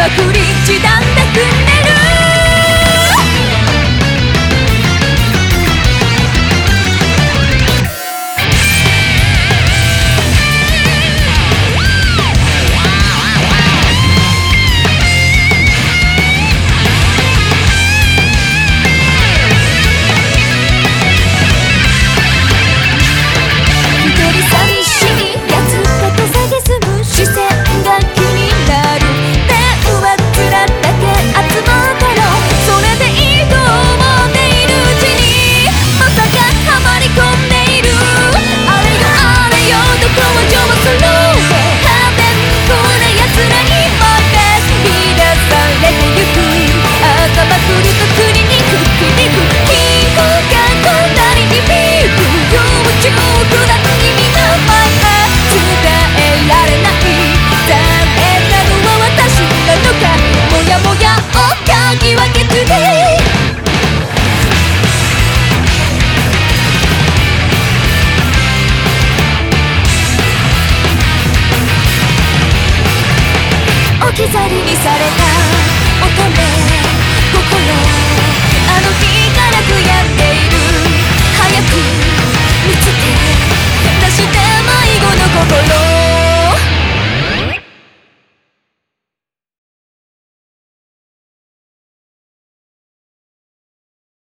まくり一段で踏き去りにされた乙女心あの日から悔やんで